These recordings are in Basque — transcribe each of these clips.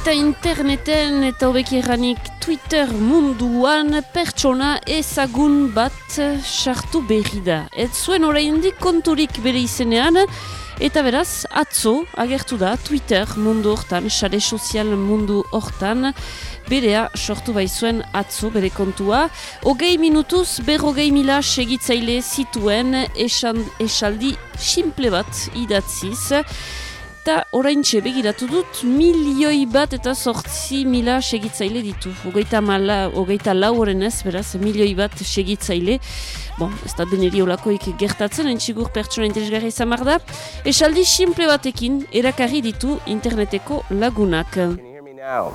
Eta interneten eta hobeki Twitter munduan pertsona ezagun bat sartu berri da. Ez zuen oraindik konturik bere izenean, eta beraz, atzo agertu da Twitter mundu hortan, sare sozial mundu hortan, berea sortu bai zuen atzo bere kontua. Ogei minutuz, berrogei mila segitzaile zituen esaldi simple bat idatziz. Eta orain begiratu dut, milioi bat eta sortzi mila segitzaile ditu. Ogeita, mala, ogeita lau ez, beraz, milioi bat segitzaile. Bon, ez da deneri olakoik gertatzen, entxigur pertsona interesgarra izan da. Esaldi simple batekin, erakarri ditu interneteko lagunak. Can you hear me now?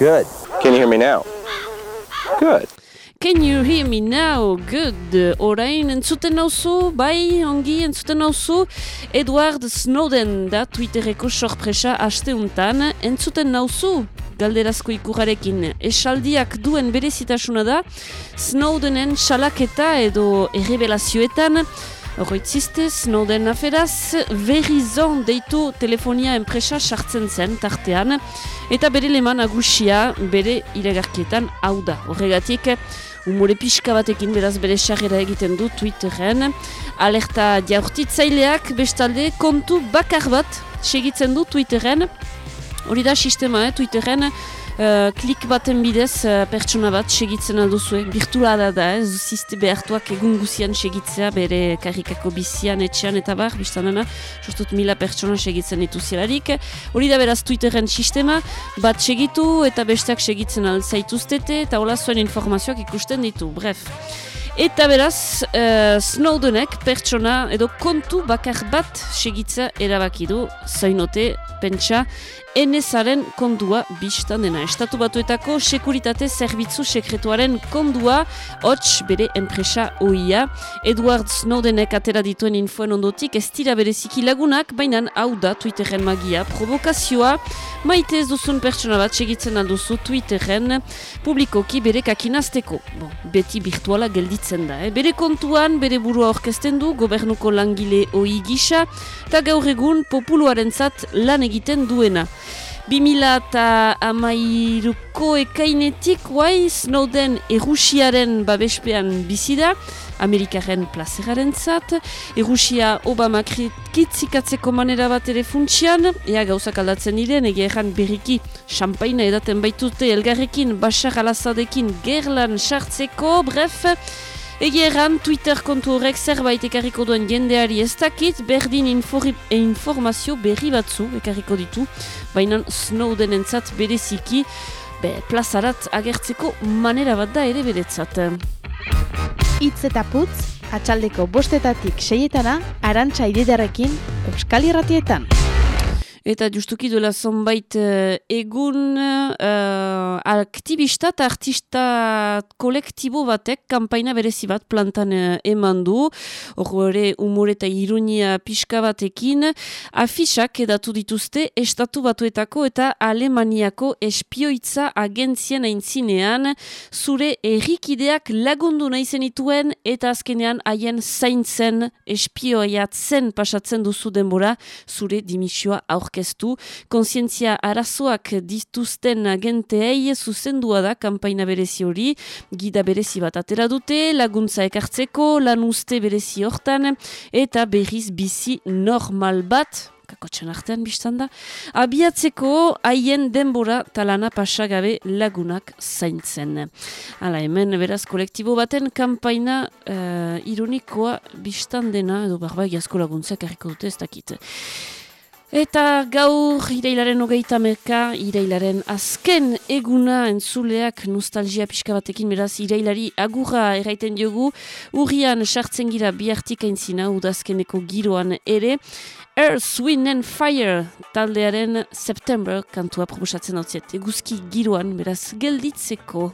Good. Can you hear me now? Good. Can you hear me now? Good. Orain, entzuten nauzu, bai, ongi, entzuten nauzu. Edward Snowden da Twittereko sorpresa aste untan. Entzuten nauzu, galderazko ikurarekin. Esaldiak duen berezitasuna da, Snowdenen salaketa edo errebelazioetan, Horroitziste, Snowden aferaz, Verizon deitu telefonia enpresa sartzen zen tartean, eta bere leman agusia bere ilegarkietan hau da. Horregatik, umore pixka batekin beraz bere sarrera egiten du Twitteren. Alerta jaurtitzaileak bestalde kontu bakar bat segitzen du Twitteren. Hori da sistema, eh, Twitteren, Klik baten bidez uh, pertsona bat segitzen alduzue. Birtuala da, ez ziste behartuak egun guzian segitzea bere karrikako bizian, etxean eta bar, biztanana, sostut mila pertsona segitzen ditu zilarik. Hori da beraz Twitteren sistema, bat segitu eta besteak segitzen alzaituztete eta hola zuen informazioak ikusten ditu. Bref. Eta beraz, uh, Snowdenek pertsona edo kontu bakar bat segitza erabaki du, zainote, pentsa, enezaren kondua biztan dena. Estatu batuetako sekuritate zerbitzu sekretuaren kondua, hots bere enpresa oia. Edward Snowdenek atera dituen infoen ondotik, ez tira bere ziki lagunak, baina hau da Twitteren magia. Provokazioa, maite ez duzun pertsona bat segitzen alduzu Twitteren publikoki bere kakinazteko. Bon, beti virtuala gelditzen da. Eh? Bere kontuan, bere burua orkesten du, gobernuko langile oi gisa, eta gaur egun populuaren lan egiten duena. 2000 eta amairuko ekainetik, guai, Snowden erusiaren babespean bizida, Amerikaren plazeraren zat, erusia Obama kitzikatzeko manera bat ere funtsian, ea gauzak aldatzen diren, ege erran berriki champaina edaten baitute elgarrekin, basar alazadekin gerlan sartzeko, bref, Egi erran, Twitter kontu horrek zerbait ekarriko duen jendeari ez dakit, berdin informazio berri batzu ekarriko ditu, baina Snowden entzat bereziki, be, plazarat agertzeko manera bat da ere beretzat. Itz eta putz, atxaldeko bostetatik seietana, arantxa ididarekin, Euskal Irratietan. Eta justuki duela zonbait uh, egun uh, aktivista eta artista kolektibo batek kampaina berezi bat plantan uh, eman du. Horre umore eta irunia pixka batekin. Afisak edatu dituzte estatu batuetako eta alemaniako espioitza agentzien aintzinean. Zure errikideak lagundu nahi zenituen eta azkenean haien zaintzen espioiatzen pasatzen duzu denbora zure dimisioa aurk aurkeztu. Konsientzia arazoak dituzten agenteei zuzendua da kanpaina berezi hori, gida berezi bat atera dute, laguntza ekartzeko, lan uste berezi hortan, eta berriz bizi normal bat, kakotxan artean biztan da, abiatzeko haien denbora talana pasagabe lagunak zaintzen. Hala, hemen beraz kolektibo baten kanpaina uh, ironikoa biztan dena, edo barba egiazko laguntzak harriko dute ez dakit. Eta gaur irailaren hogeita meka, irailaren azken eguna entzuleak nostalgia pixka batekin beraz irailari agurra erraiten diogu, urrian sartzen gira biartik aintzina udazkeneko giroan ere, Earth, Wind and Fire taldearen September kantua proposatzen hau eguzki giroan beraz gelditzeko.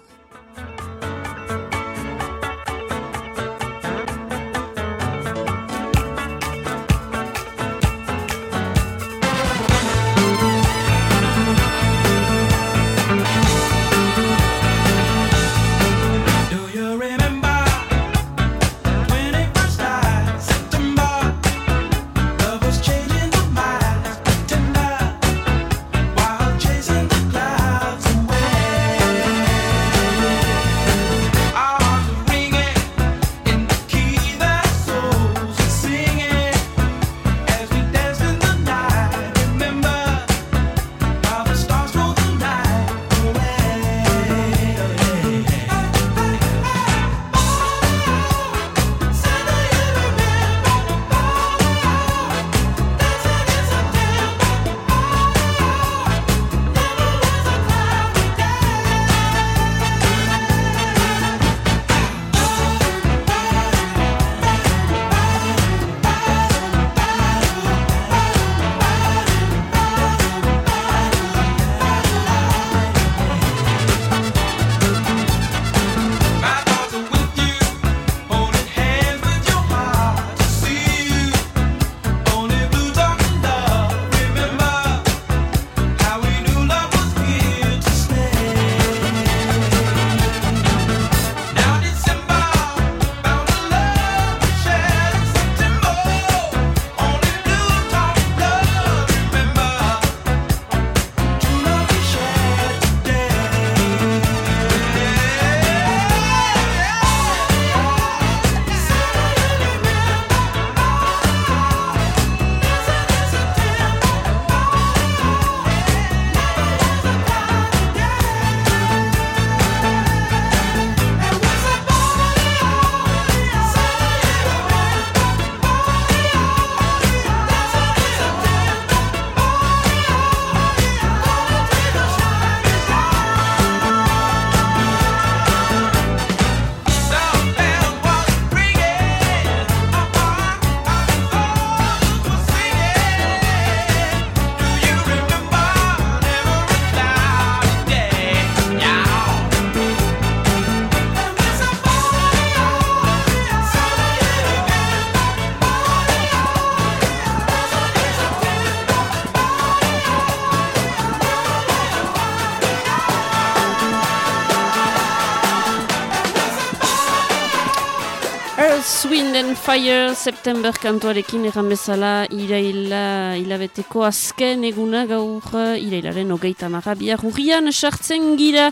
Fire September kantuarekin egan bezala iraila hilabeteko azken eguna gaur irailaren hogeita marra bihar urrian sartzen gira.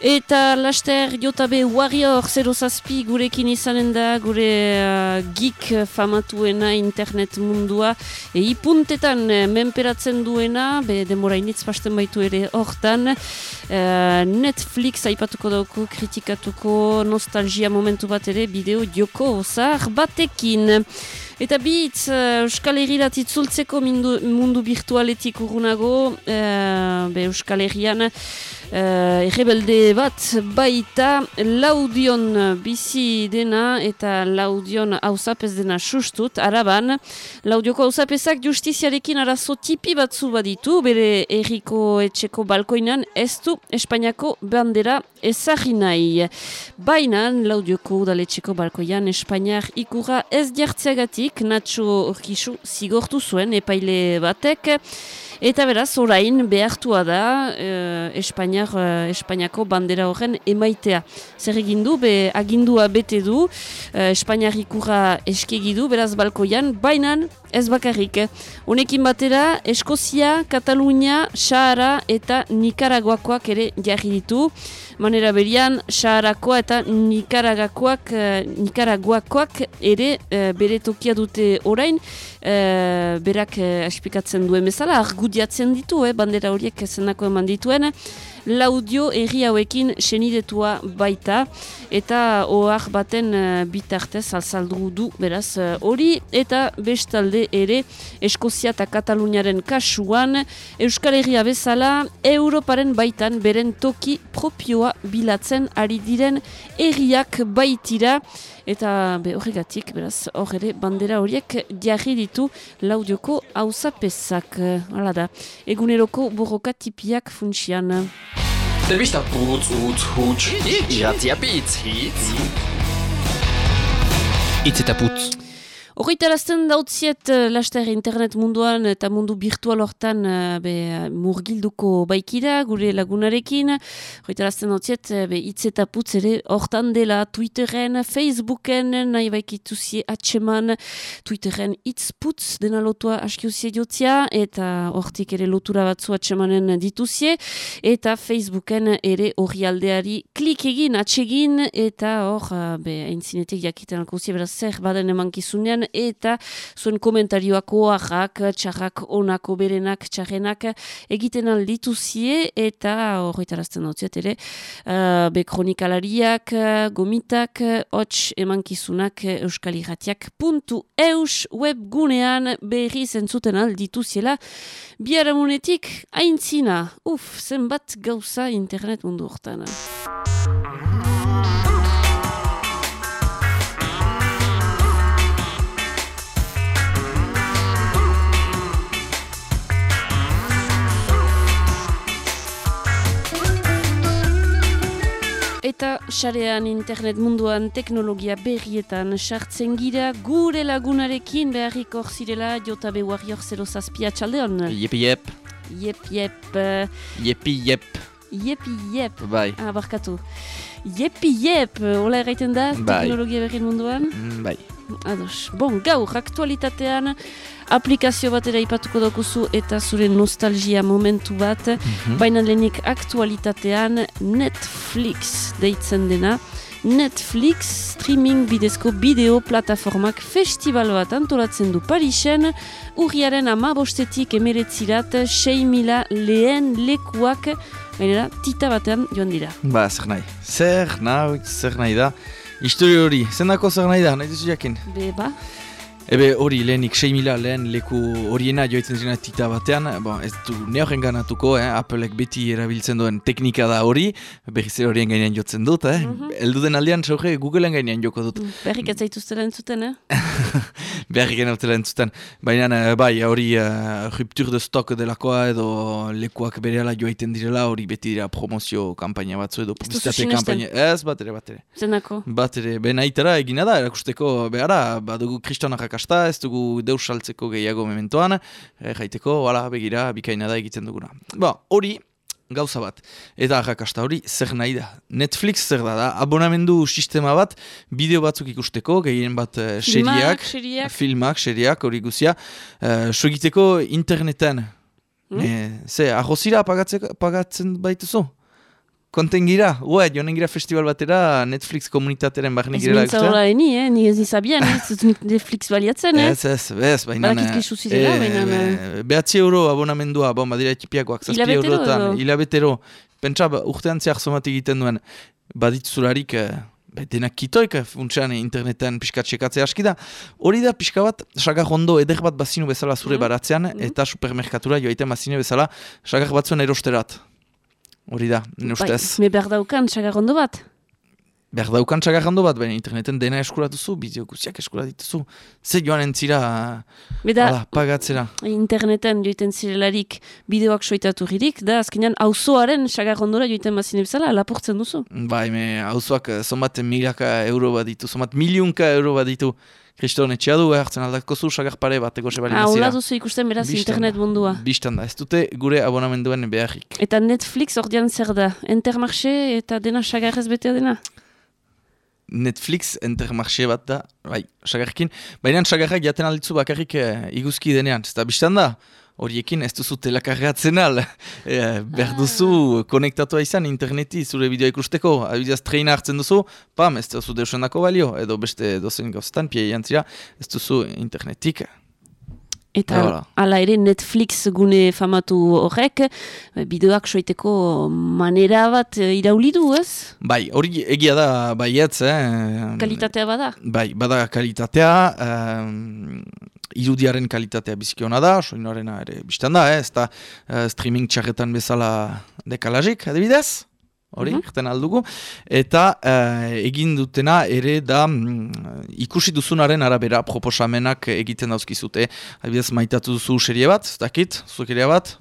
Eta laster jotabe warrior zero zazpi gurekin izanen da gure uh, geek famatuena internet mundua. E ipuntetan uh, menperatzen duena be demorainitz pasten baitu ere hortan. Uh, Netflix aipatuko dauku kritikatuko nostalgia momentu bat ere bideo joko zahar batekin. Eta bitz, uh, Euskal Herrirat itzultzeko mundu, mundu virtualetik urunago, uh, be Euskal Herrian uh, errebelde bat baita laudion bizi dena eta laudion hausapez dena sustut, araban. Laudioko hausapezak justiziarekin arazo tipi batzu baditu, bere erriko etxeko balkoinan ez du Espainiako bandera ezagri nahi. Baina, laudioko udaletxeko balkoian Espainiar ikura ez jartzeagatik, Nacho Urkisu zigortu zuen epaile batek eta beraz orain behartua da eh, Espainiar, eh, Espainiako bandera horren emaitea. Zer egin du, be, agindua bete du, eh, Espainiar ikurra eskegi du, beraz balkoian, bainan ez bakarrik. Honekin batera, Eskozia, Katalunia, Sahara eta Nikaraguakoak ere jarri ditu. Manera berian, Saharakoa eta Nikaragakoak, eh, Nikaraguakoak ere eh, bere tokia dute orain, eh, berak espikatzen duen bezala, argudiatzen ditu, eh, bandera horiek zenako eman dituen, laudio erri hauekin senidetua baita. Eta ohar baten uh, bitartez alzaldu du beraz eh, hori. Eta bestalde ere Eskozia eta Kataluniaren kasuan Euskal Herria bezala Europaren baitan beren toki propioa bilatzen ari diren erriak baitira eta be horregatik beraz hor ere bandera horiek jarri ditu laudioko hauzapezak hala da eguneroko borroka tipiak funtsian. Telebista putz, utz, huts, iratzia pitz, hitz. Itz eta putz. Horritarazten dautziet uh, laster internet munduan eta mundu virtual hortan uh, be, murgilduko baikira gure lagunarekin. Horritarazten dautziet uh, be, itz eta putz ere hortan dela Twitteren, Facebooken, nahi baikituzie atseman Twitteren itz putz dena lotua askiuzie jotzia eta hortik ere lotura batzu atsemanen dituzie eta Facebooken ere horri aldeari klik egin, atsegin eta hor, be, aintzinetik jakiten alkozie beraz zer baden emankizunean eta zuen komentarioak oarrak, txarrak, onako, berenak, txarrenak egiten aldituzie eta horretarazten dut ere uh, be kronikalariak, gomitak, hots emankizunak euskaliratiak puntu eus webgunean berri zentzuten aldituziela biaramunetik aintzina, uf, zenbat gauza internet mundu hortan. Eta xarean internet munduan teknologia berrietan sartzen gira gure lagunarekin beharrik hor zirela jota behuarior zero zazpia txaldeon. Jepi jep. Jep, jep. Jepi jep. Jepi jep. Bai. Ah, barkatu. Jepi jep, hola erraiten da Bai. teknologia berrien munduan. Mm, bai. Ados. Bon, gaur, aktualitatean aplikazio bat ere ipatuko dokuzu eta zure nostalgia momentu bat, Mhm. baina lehenik aktualitatean Netflix deitzen dena. Netflix streaming bidezko bideo plataformak festival bat antolatzen du Parisen, urriaren ama bostetik emeretzirat 6 mila lehen lekuak, baina tita batean joan dira. Ba, zer nahi. Zer nahi, zer nahi da. Historio hori, zendako zer nahi da, nahi duzu jakin. Beba, Ebe hori lehenik 6.000 lehen leku horiena joitzen zena tita batean, bon, ez du ne horren ganatuko, eh? Applek beti erabiltzen duen teknika da hori, berriz ere horien gainean jotzen dut, eh? Mhm. Eldu den aldean, sauge, Googleen gainean joko dut. berrik ez zaituztela entzuten, eh? Egin autela entzuten. Baina, eh, bai, hori uh, ruptur de stok delakoa edo lekuak berehala joaiten direla, hori beti dira promozio kampaina batzu edo Ez publizitate kampaina. Ez, bat ere, bat ere. Zenako. Bat ere, ben egina da, erakusteko behara, badugu kriston arrakasta, ez dugu deus saltzeko gehiago mementoan, eh, jaiteko, wala, begira, bikaina da egiten duguna. Ba, hori, gauza bat. Eta arrakasta hori, zer nahi da. Netflix zer da, da abonamendu sistema bat, bideo batzuk ikusteko, gehien bat uh, seriak, filmak, seriak, hori guzia, uh, sogiteko interneten. Hmm? Eh, ze, ahozira pagatzen baituzu? Konten gira, ue, joanen gira festival batera Netflix komunitateren barne Ez girela mintza hola eni, eh? ni ez nizabian, ez dut Netflix baliatzen, eh? Ez, ez, ez, baina... Badakit kesu zirela, baina, eh, Behatzi euro abonamendua, bon, badira ekipiakoak, zazpi eurotan, hilabetero. Pentsa, ba, urtean zehar somat egiten duen, baditzularik, eh, be, denak kitoik, eh, funtsean eh, interneten pixka txekatzea aski da. Hori da pixka bat, sagar ondo eder bat bazinu bezala zure Mhm. baratzean, Mhm. eta supermerkatura joaiten bazine bezala, sagar batzuen erosterat. Hori da, nire ustez. Bai, me behar daukan, txagarrondo bat. Behar daukan txagarrando bat, baina interneten dena eskuratuzu, bideo guztiak eskuratituzu. Ze joan entzira, Beda, hala, pagatzera. interneten joiten zirelarik bideoak soitatu girik, da azkenean auzoaren txagarrondora joiten mazine bezala, lapurtzen duzu. Bai, me hauzuak eh, zonbat milaka euro bat ditu, zonbat miliunka euro bat ditu. Kriston etxea du, eh, hartzen aldako zu, sagar pare bat ego sebali Ah, hola duzu ikusten beraz Bistan internet da. mundua. Bistan da, ez dute gure abonamenduen beharrik. Eta Netflix ordean zer da? Intermarché eta dena sagarrez betea dena? Netflix entermarxe bat da, bai, sagarrekin. Baina sagarrak jaten alditzu bakarrik eh, iguzki denean, ez da bistan da, horiekin ez duzu telakargatzen al. Eh, behar duzu konektatua izan interneti zure bideo ikusteko, abidaz treina hartzen duzu, pam, ez duzu deusendako balio, edo beste dozen gauzetan, pie jantzira, ez duzu internetik. Eta Hala. hala ere Netflix gune famatu horrek, eh, bideoak soiteko manera bat eh, irauli du, ez? Bai, hori egia da baietz, eh? Kalitatea bada. Bai, bada kalitatea, um, irudiaren kalitatea biziki ona da, soinorena ere biztan da, eh? ez da eh, streaming txarretan bezala dekalajik, adibidez, hori, mm aldugu, eta eh, egin dutena ere da mm, ikusi duzunaren arabera proposamenak egiten dauzkizute, adibidez maitatu duzu serie bat, dakit, zukeria bat,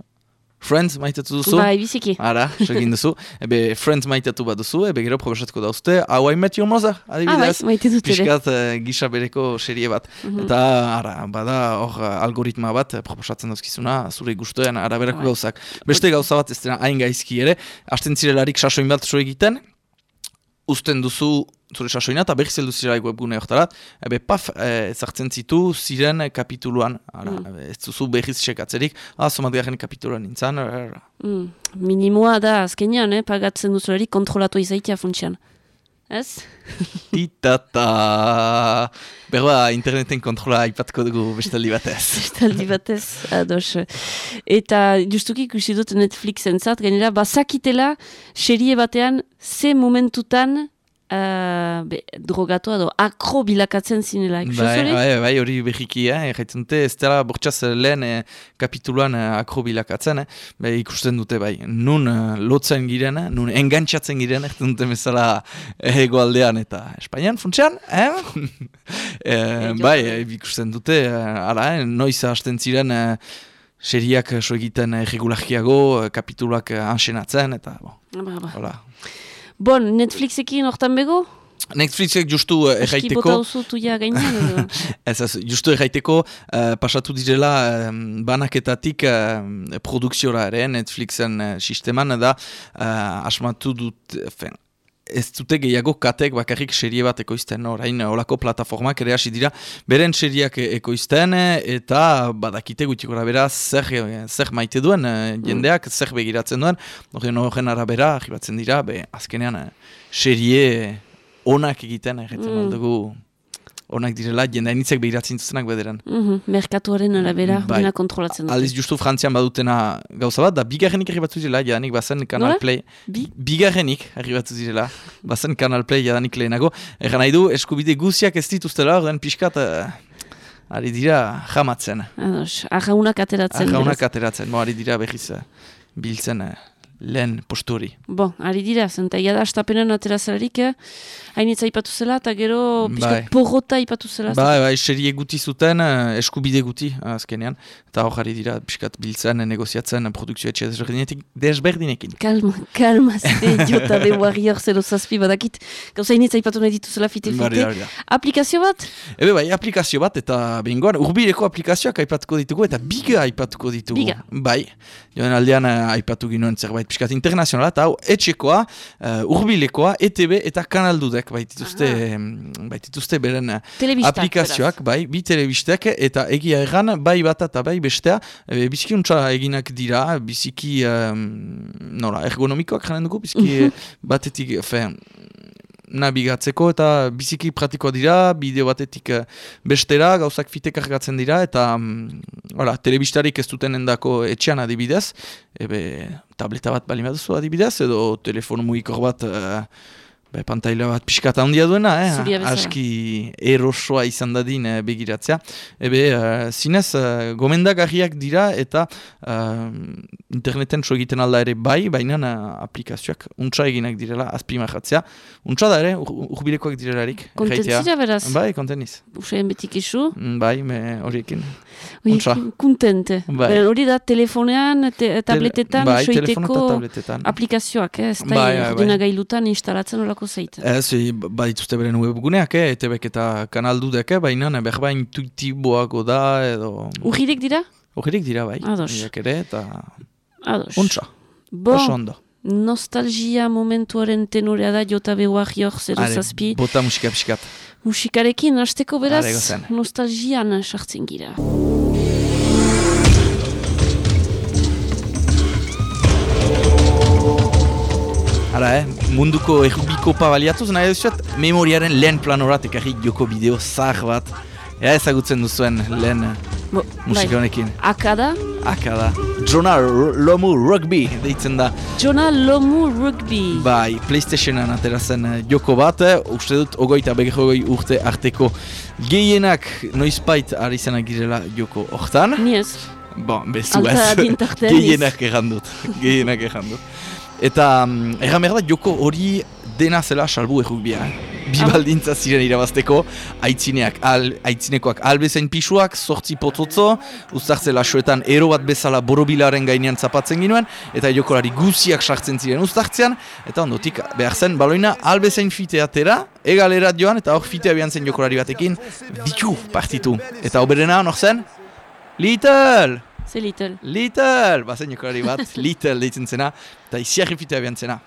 Friends maitatu duzu? Bai, biziki. Ara, segin duzu. Ebe, Friends maitatu bat duzu, ebe gero probesatuko dauzte, How I Met Your Mother, Ah, bai, adibidez. maite dut. Piskat eh, gisa bereko serie bat. Mhm. Eta, ara, bada hor eh, algoritma bat eh, proposatzen dauzkizuna, zure gustoen araberako Bai. gauzak. Beste gauza bat ez dena hain gaizki ere, hasten zirelarik sasoin bat so egiten, uzten duzu zure sasoina eta berriz heldu zirelarik webgune hortarat, ebe paf, ezartzen zitu ziren kapituluan, ara, Mm. ez duzu berriz sekatzerik, ah, somatgarren kapituluan nintzen, Mm. Minimoa da azkenean, eh? pagatzen duzularik kontrolatu izaitia funtsian. Ez? Titata. Berba, interneten kontrola aipatko dugu bestaldi batez. Estaldi batez, ados. Eta justuki ikusi dut Netflixen zat, gainera, bazakitela serie batean ze momentutan uh, be, drogatu edo akro bilakatzen zinela. Bai, bai, bai, hori berriki, eh? Erraiten dute, ez dela bortxaz lehen eh, kapituluan eh, akrobilakatzen, eh? Bai, ikusten dute, bai, nun eh, lotzen giren, eh? nun engantxatzen giren, erraiten dute bezala eh, egoaldean eta Espainian, funtsean, eh? eh, bai, eh, ikusten dute, eh, ara, eh? noiz hasten ziren, eh, seriak eh, so egiten eh, regularkiago, eh, kapituluak eh, ansenatzen, eta, bon, Ba, ba. hola. Bon, Netflixekin hortan bego? Netflixek justu Eski erraiteko... duzu tuia gainean edo? Ez, ez, justu erraiteko eh, pasatu direla um, banaketatik um, produkziora ere, Netflixen uh, sisteman, da uh, asmatu dut, fen, ez dute gehiago katek bakarrik serie bat ekoizten, orain olako plataformak ere hasi dira, beren seriak e- ekoizten, eh, eta badakite gutxi gora bera zer, eh, zer maite duen eh, jendeak, zer begiratzen duen, horren horren arabera, arribatzen dira, be, azkenean serie onak egiten, erretzen Mm. mm. Onak direla, jende hainitzek behiratzen zuzenak bederan. Mhm, Merkatuaren arabera, Bai. dena kontrolatzen dute. Aldiz justu Frantzian badutena gauza bat, da bigarrenik arribatu direla, jadanik bazen Canal Nola? Play. Bi? Bigarrenik arribatu direla, bazen Canal Play jadanik lehenago. Egan nahi du, eskubide guziak ez dituztela, ordean pixkat, uh, ari dira jamatzen. Ados, arraunak ateratzen. Beraz. ateratzen, mo ari dira behiz uh, biltzen uh, lehen posturi. Bon, ari dira, zenta da astapenan aterazelarik, eh? hainitza ipatu zela, eta gero Bai. porrota ipatu zela. Bai, bai, serie guti zuten, eh, eskubide guti azkenean, eta hor ari dira pixkat biltzen, negoziatzen, produkzio etxe desberdinetik, desberdinekin. Kalma, kalma, zide jota de warrior zero zazpi badakit. Gauza hainitza ipatu nahi dituzela fite Hori da, fite. hori da. Aplikazio bat? Ebe bai, aplikazio bat eta behingoan urbileko aplikazioak aipatuko ditugu eta biga aipatuko ditugu. Biga. Bai, joan aldean eh, aipatu ginoen zerbait piskat internazionala, eta hau etxekoa, uh, urbilekoa, ETB eta kanaldudek, baitituzte, baitituzte beren aplikazioak, bai, bi telebistek, eta egia erran, bai bat eta bai bestea, e, biziki untsa eginak dira, biziki, um, nola, ergonomikoak janen dugu, biziki batetik, fe, nabigatzeko eta biziki pratikoa dira, bideo batetik eh, bestera, gauzak fitek argatzen dira, eta um, telebistarik ez duten endako etxean adibidez, ebe tableta bat bali baduzu adibidez, edo telefon mugikor bat... Uh, Be, pantaila bat pixkata handia duena, eh? aski erosoa izan dadin eh, begiratzea. Ebe, uh, zinez, uh, gomendagarriak dira eta uh, interneten so egiten alda ere bai, baina uh, aplikazioak untsa eginak direla, azpimahatzea. Untsa da ere, urbilekoak ur direlarik. Kontentzira beraz? Bai, konteniz. Usain betik isu? Mm, bai, me horiekin. Untsa. Kontente. Bai. Hori da, telefonean, te, tabletetan, bai, soiteko aplikazioak, eh? ez da, bai, bai, bai. instalatzen horako zeit. Ez, bai dituzte beren webguneak, eh? etebek eta kanaldudek, eh? baina behar intuitiboago da, edo... Urririk dira? Urririk dira, bai. Ados. Ere, eta... Ados. Untsa. Bo. Oso ondo. Nostalgia momentuaren tenorea da, jota behuak jok, zero Are, zazpi. Bota musika piskat. Musikarekin, hasteko beraz, nostalgian sartzen gira. Hala, eh? munduko errubikopa baliatuz, nahi duzuet, memoriaren lehen planorat ekarri joko bideo zahar bat. Ea ezagutzen duzuen lehen Bo, musika bai. honekin. Akada? Akada. Jona Lomu Rugby, deitzen da. Jona Lomu Rugby. Bai, Playstationan aterazen eh, joko bat, eh? uste dut, ogoita begirogoi urte arteko gehienak noizpait ari zenak girela joko hortan. Ni ez. Bon, bezu ez. Gehienak errandut. Gehienak errandut. Eta um, erran behar da joko hori dena zela salbu errukbia. Eh? Bi ah. baldintza ziren irabazteko, aitzineak, al, aitzinekoak albezain pisuak, sortzi pototzo, ustartzela soetan ero bat bezala borobilaren gainean zapatzen ginuen, eta jokolari guziak sartzen ziren ustartzean, eta ondotik behar zen baloina albezain fiteatera, egalera joan, eta hor fitea bihan zen jokolari batekin, bitu partitu. Eta oberena hor zen, Little! Ze Little? Little! Bazen jokolari bat, Little deitzen zena, eta iziarri fitea bihan zena.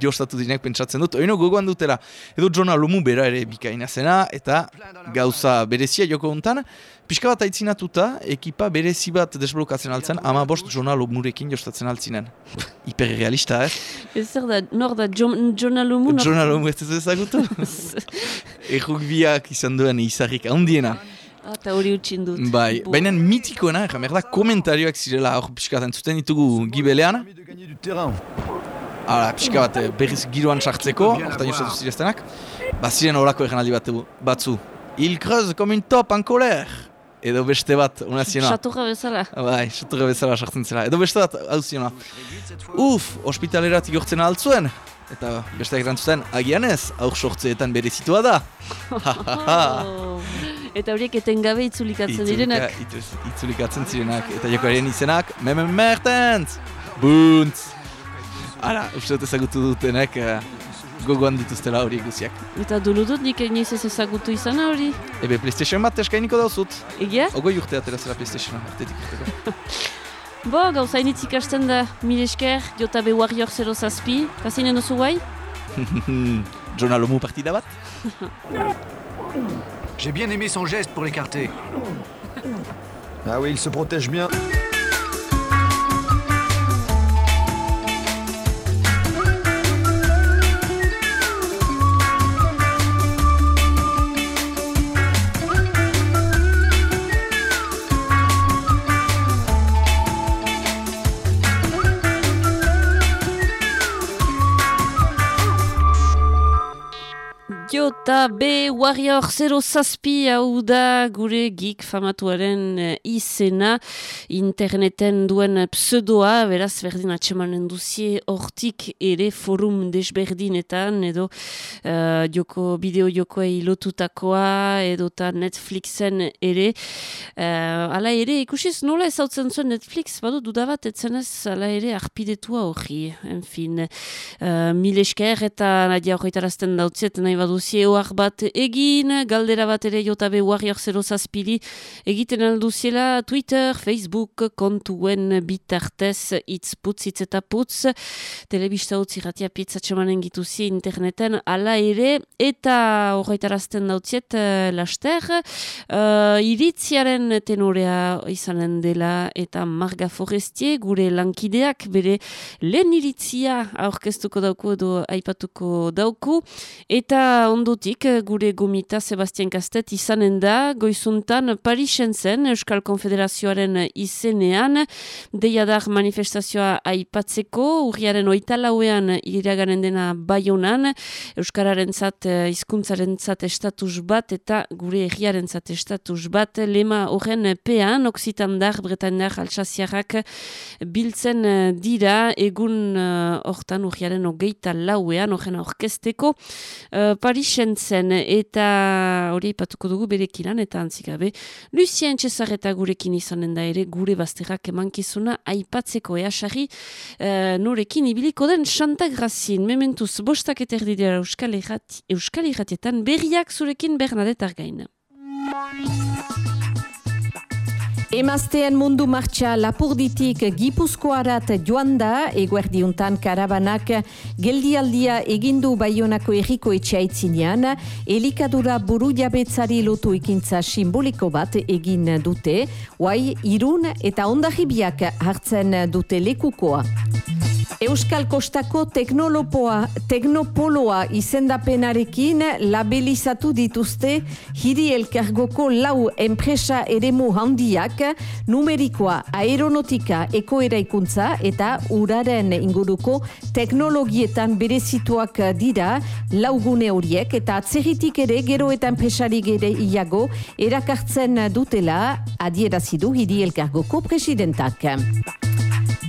Diostatu dinek pentsatzen dut, oino gogoan dutela. Edo Jona Lomu bera ere bikaina zena, eta gauza berezia joko hontan, pixka bat aitzinatuta, ekipa berezi bat desblokatzen altzen, ama bost Jona Lomurekin jostatzen altzinen. Hiperrealista, eh? Ez zer da, nor da, Jona Lomu? Jona Lomu ez ez ezagutu? Erruk biak izan duen izarrik handiena. Eta hori utxin dut. Bai, baina mitikoena, jamer da, komentarioak zirela hor pixka bat entzuten ditugu gibelean. Hala, pixka bat eh, berriz giroan sartzeko, orta jostatu zireztenak. Ba, ziren horako egan bat, batzu. Il kreuz comme une top en colère. Edo beste bat, una ziena. Chaturra bezala. Bai, chaturra bezala sartzen zela. Edo beste bat, hau ziena. Uf, ospitalerat igortzen altzuen. Eta beste egin agian ez, aur sortzeetan bere zitua da. Eta horiek etengabe itzulikatzen direnak. Itzulikatzen zirenak. Eta jokoaren izenak, memen mertentz! Buntz! Ara, uste dut ezagutu dutenek uh, gogoan dituztela hori guziak. Eta dunu dut nik egin ez ezagutu izan hori? Ebe PlayStation bat eskainiko dauzut. Egia? Ogoi urte aterazela PlayStation bat. Bo, gauza initzik hasten da, mil esker, jota be warrior zero zazpi. Kasinen oso guai? Jona lomu partida bat? J'ai bien aimé son geste pour l'écarter. Ah oui, il se protège bien. Jota B Warrior 0 zazpi hau da gure geek famatuaren eh, izena interneten duen pseudoa, beraz berdin atxemanen duzie hortik ere forum desberdinetan edo uh, joko, bideo jokoei lotutakoa edo ta Netflixen ere. Uh, ala ere, ikusiz nola ez hautzen zuen Netflix, badu dudabat etzenez ala ere arpidetua hori, enfin. Uh, mil esker eta nadia horretarazten dautziet nahi badu alduzie oar bat egin, galdera bat ere jotabe Warrior 0 zazpiri egiten alduziela Twitter, Facebook, kontuen bitartez, itz putz, itz eta putz, telebista utzi ratia pizza txamanen gituzi interneten ala ere, eta horretarazten dautziet uh, laster, uh, iritziaren tenorea izanen dela eta Marga Forestie, gure lankideak, bere lehen iritzia aurkeztuko dauku edo aipatuko dauku, eta ondotik gure gomita Sebastian Kastet izanen da, goizuntan Parisen zen Euskal Konfederazioaren izenean, deiadar manifestazioa aipatzeko, urriaren oita lauean iraganen dena baionan, Euskararen zat, eh, izkuntzaren zat estatus bat, eta gure erriaren zat estatus bat, lema horren pean, oksitandar, bretandar, altsasiarrak biltzen eh, dira, egun uh, hortan urriaren ogeita lauean, horren orkesteko, uh, Parisen zen, eta hori patuko dugu berekilan, eta antzikabe, Lucien Cesar eta gurekin izanen da ere, gure bazterrak emankizuna aipatzeko easari, uh, norekin ibiliko den Santa Grazin, mementuz bostak eta erdidera Euskal, Erat, Euskal Eratietan berriak zurekin Bernadette Argain. Emazteen mundu martxa lapurditik gipuzkoarat joan da, eguerdiuntan karabanak geldialdia egindu baionako erriko etxaitzinean, elikadura buru jabetzari lotu ikintza simboliko bat egin dute, guai irun eta ondahibiak hartzen dute lekukoa. Euskal Kostako teknolopoa, teknopoloa izendapenarekin labelizatu dituzte hiri elkargoko lau enpresa eremu handiak numerikoa, aeronautika, ekoeraikuntza eta uraren inguruko teknologietan berezituak dira laugune horiek eta atzeritik ere gero eta enpresari gere iago erakartzen dutela adierazidu hiri elkargoko presidentak.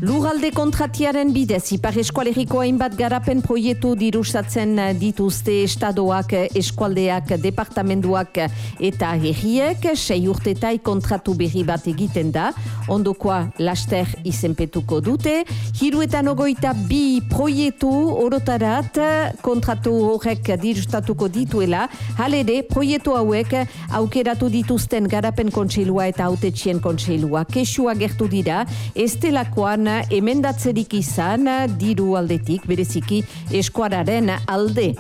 Lugalde kontratiaren bidez, Ipar Eskualeriko hainbat garapen proiektu dirusatzen dituzte estadoak, eskualdeak, departamenduak eta herriek, sei urtetai kontratu berri bat egiten da, ondokoa laster izenpetuko dute, hiruetan ogoita bi proiektu orotarat kontratu horrek dirustatuko dituela, halede proiektu hauek aukeratu dituzten garapen kontseilua eta autetxien kontseilua. Kesua gertu dira, estelakoan emendatzerik izan diru aldetik bereziki eskuararen alde.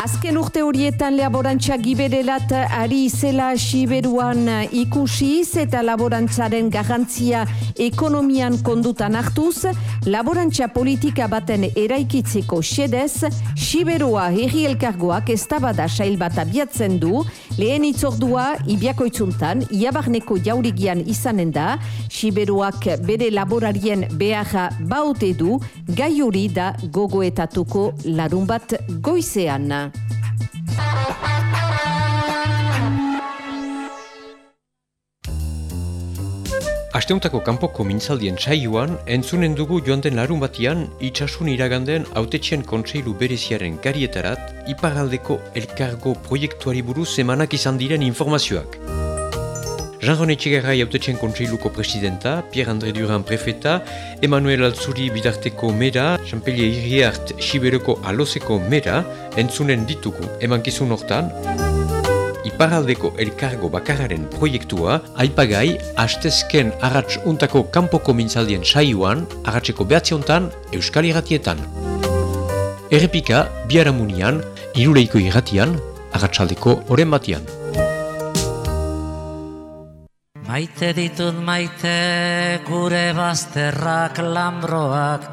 Azken urte horietan laborantza giberelat ari zela siberuan ikusiz eta laborantzaren garrantzia ekonomian kondutan hartuz, laborantza politika baten eraikitzeko xedez, siberua herri elkargoak ez tabada sail bat abiatzen du, lehen itzordua ibiakoitzuntan, iabarneko jaurigian izanen da, siberuak bere laborarien beharra baute du, gai hori da gogoetatuko larun bat goizean. Asteuntako kanpoko mintzaldien saioan, entzunen dugu joan den larun batian, itxasun iraganden autetxen kontseilu bereziaren garietarat, iparaldeko elkargo proiektuari buruz emanak izan diren informazioak. Jean-René Txigarrai autetxen kontseiluko presidenta, Pierre-André Duran prefeta, Emmanuel Altzuri bidarteko mera, Jean-Pellier Iriart Siberoko alozeko mera, entzunen ditugu emankizun hortan, Iparaldeko elkargo bakararen proiektua, aipagai, hastezken arratz untako kanpoko mintzaldien saioan, arratzeko behatziontan, Euskal Iratietan. Errepika, biaramunian, iruleiko irratian, arratsaldeko oren batian. Maite ditut maite gure bazterrak lambroak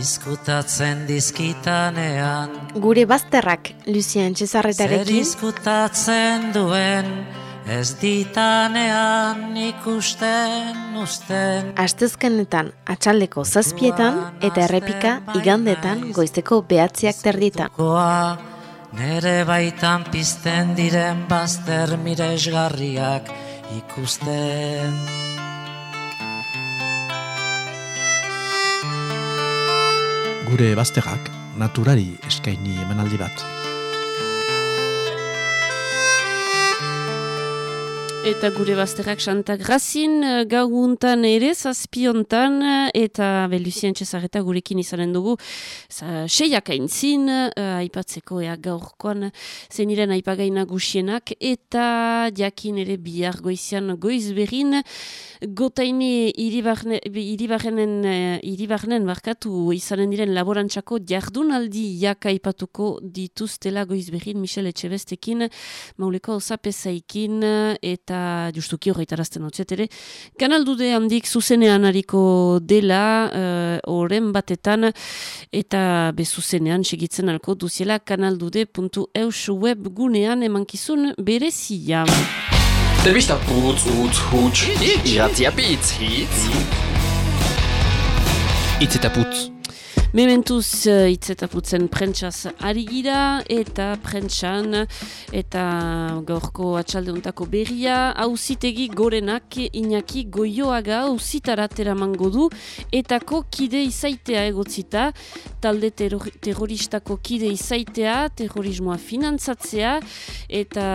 izkutatzen dizkitanean. Gure bazterrak, Lucien Zer Txezarretarekin, izkutatzen duen ez ditanean ikusten usten. astezkenetan atxaldeko zazpietan eta errepika igandetan goizteko behatziak terditan. Koa, nere baitan pizten diren bazter miresgarriak ikusten. Gure bazterrak naturari eskaini emanaldi bat. Eta gure bazterrak Santa Grazin eh, gauguntan ere, zazpiontan, eh, eta Belusien Txezareta gurekin izanen dugu, za, seiak aintzin, uh, aipatzeko ea gaurkoan, zeniren aipagaina gusienak, eta jakin ere bihar goizian goiz gotaini iribarrenen, iribarrenen barkatu izanen diren laborantzako jardunaldi jaka aipatuko dituztela goiz berin, Michel Etxebestekin, mauleko osapezaikin, eta eta justuki horretarazten hotzet ere. Kanaldude handik zuzenean hariko dela horren uh, batetan eta bezuzenean segitzen alko duziela kanaldude.eus web gunean emankizun berezia. Telebista putz, utz, huts, iratzia bitz, hitz. Itz eta putz. Mementuz uh, hitz eta putzen prentsaz ari gira eta prentsan eta gaurko atxaldeuntako berria hauzitegi gorenak inaki goioaga hauzitaratera mango du etako kide izaitea egotzita. Talde terroristako kide izaitea terrorismoa finantzatzea eta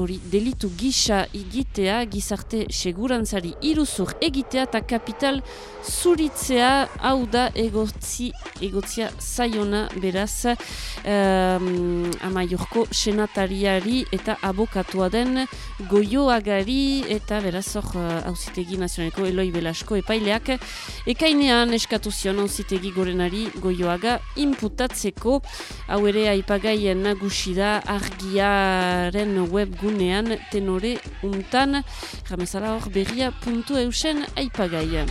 hori delitu gisa egitea gizarte segurantzari iruzur egitea eta kapital zuritzea hau da egotzi egotzi, egotzia zaiona beraz um, amaiorko senatariari eta abokatua den goioagari eta beraz hor hausitegi uh, nazionaleko Eloi Belasko epaileak ekainean eskatu zion hausitegi gorenari goioaga imputatzeko hau ere aipagaien nagusida argiaren webgunean tenore untan jamezala hor berria puntu aipagaia.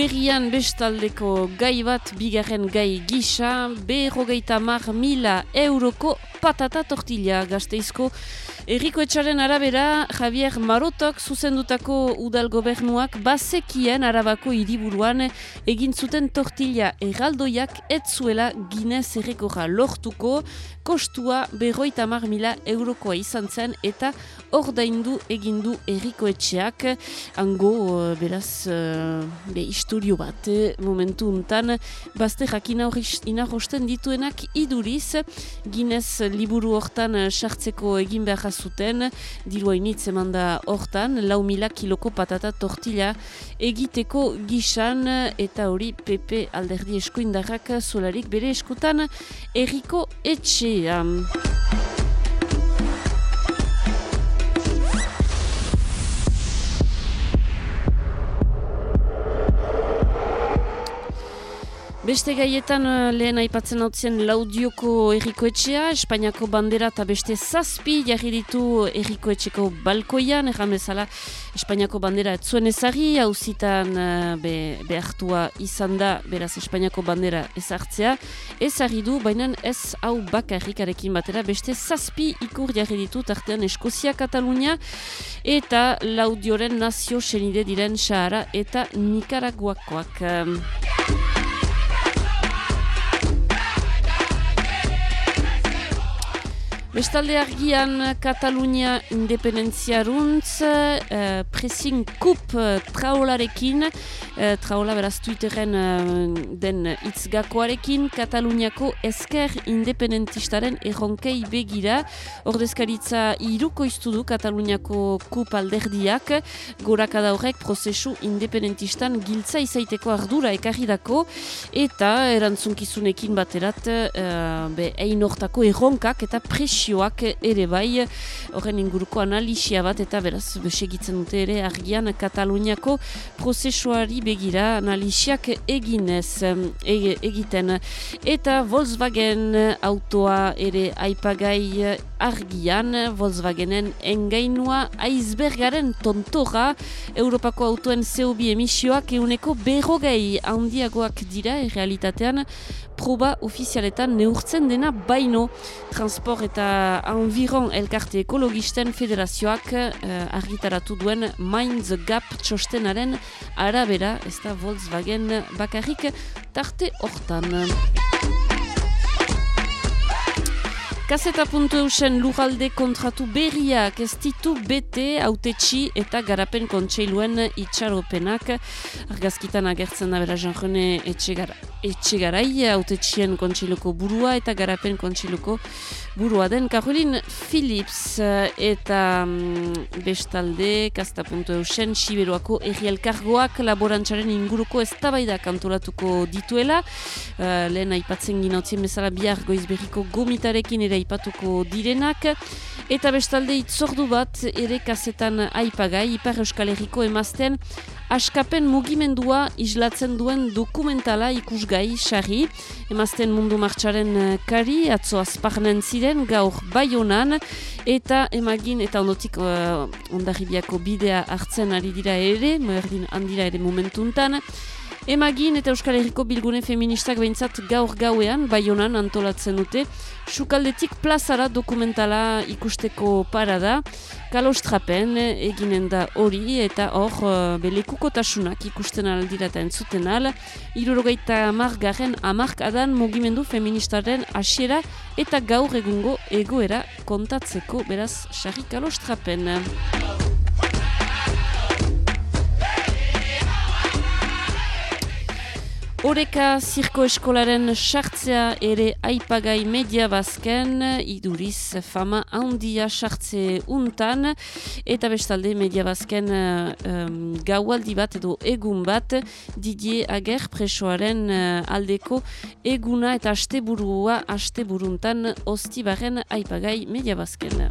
Berrian bestaldeko gai bat bigarren gai gisa, berrogeita mar mila euroko patata tortilla gazteizko Eriko etxaren arabera, Javier Marotok zuzendutako udal gobernuak bazekien arabako hiriburuan egin zuten tortilla erraldoiak etzuela ginez errekorra lortuko, kostua berroita mar mila eurokoa izan zen eta ordaindu egindu eriko etxeak, hango uh, beraz uh, be historio bat, eh, momentu untan, bazte jakin inarrosten dituenak iduriz, ginez liburu hortan sartzeko egin behar zuten, dirua initz eman da hortan, lau mila kiloko patata tortilla egiteko gisan eta hori PP alderdi eskuindarrak zolarik bere eskutan erriko etxea. Beste gaietan eh, lehen aipatzen hau zen laudioko errikoetxea, Espainiako bandera eta beste zazpi jarri ditu errikoetxeko balkoian, erran bezala Espainiako bandera etzuen ezari, hau zitan eh, behartua izan da beraz Espainiako bandera ezartzea, ezari du, baina ez hau bakarrikarekin batera, beste zazpi ikur jarri ditu tartean Eskozia, Katalunia, eta laudioren nazio senide diren Sahara eta Nikaraguakoak. Bestalde argian Katalunia independentziaruntz, uh, pressing kup uh, traolarekin, uh, traola beraz Twitteren uh, den itzgakoarekin, Kataluniako esker independentistaren erronkei begira, ordezkaritza iruko iztudu Kataluniako kup alderdiak, gorakada horrek prozesu independentistan giltza izaiteko ardura ekarri dako, eta erantzunkizunekin baterat, uh, be, ein hortako erronkak eta presio presioak ere bai, horren inguruko analisia bat eta beraz besegitzen dute ere argian Kataluniako prozesuari begira analisiak eginez e, egiten. Eta Volkswagen autoa ere aipagai argian, Volkswagenen engainua aizbergaren tontora, Europako autoen CO2 emisioak euneko berrogei handiagoak dira, realitatean, proba ofizialetan neurtzen dena baino transport eta environ elkarte ekologisten federazioak uh, argitaratu duen Mind the Gap txostenaren arabera ez da Volkswagen bakarrik tarte hortan. Kaseta puntu lugalde kontratu berriak ez ditu bete autetxi eta garapen kontseiluen itxaropenak. Argazkitan agertzen da bera janjone etxegarai autetxien kontseiluko burua eta garapen kontseiluko burua den. Karolin Philips eh, eta mm, bestalde kasta.eusen Siberuako errielkargoak laborantzaren inguruko eztabaida kantoratuko dituela. Uh, lehen aipatzen ginautzien bezala bihar goizberriko gomitarekin ere aipatuko direnak. Eta bestalde itzordu bat ere kasetan aipagai Ipar Euskal Herriko emazten askapen mugimendua islatzen duen dokumentala ikusgai sarri. Emazten mundu martxaren eh, kari, atzo azparnen ziren, gaur baionan, eta emagin, eta ondotik uh, ondarribiako bidea hartzen ari dira ere, moerdin handira ere momentuntan, Emagin eta Euskal Herriko bilgune feministak behintzat gaur gauean, baionan antolatzen dute, sukaldetik plazara dokumentala ikusteko parada, kalostrapen eginen da hori eta hor uh, belekuko tasunak ikusten aldira eta entzuten al, irurogeita amargaren amark adan mugimendu feministaren asiera eta gaur egungo egoera kontatzeko. Beraz sarri kalostrapen. Oreka zirko eskolaren sartzea ere aipagai media bazken, iduriz fama handia sartze untan, eta bestalde media bazken um, gaualdi bat edo egun bat, Didier Ager presoaren uh, aldeko eguna eta asteburua asteburuntan ostibaren aipagai media bazken.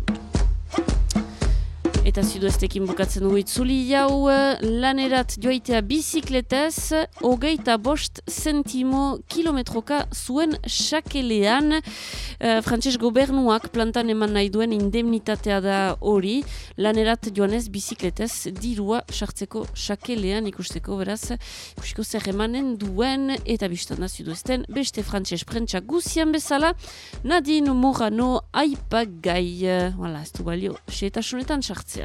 Eta zuduestekin bukatzen dugu itzuli jau, lanerat joaitea bizikletez, hogeita bost zentimo kilometroka zuen sakelean. Uh, Frantses gobernuak plantan eman nahi duen indemnitatea da hori, lanerat joanez bizikletez, dirua sartzeko sakelean ikusteko, beraz, ikusteko zer emanen duen, eta biztan da zuduesten, beste frantses prentsa guzian bezala, Nadine Morano aipagai, wala, ez du balio, xeetasunetan sartzea.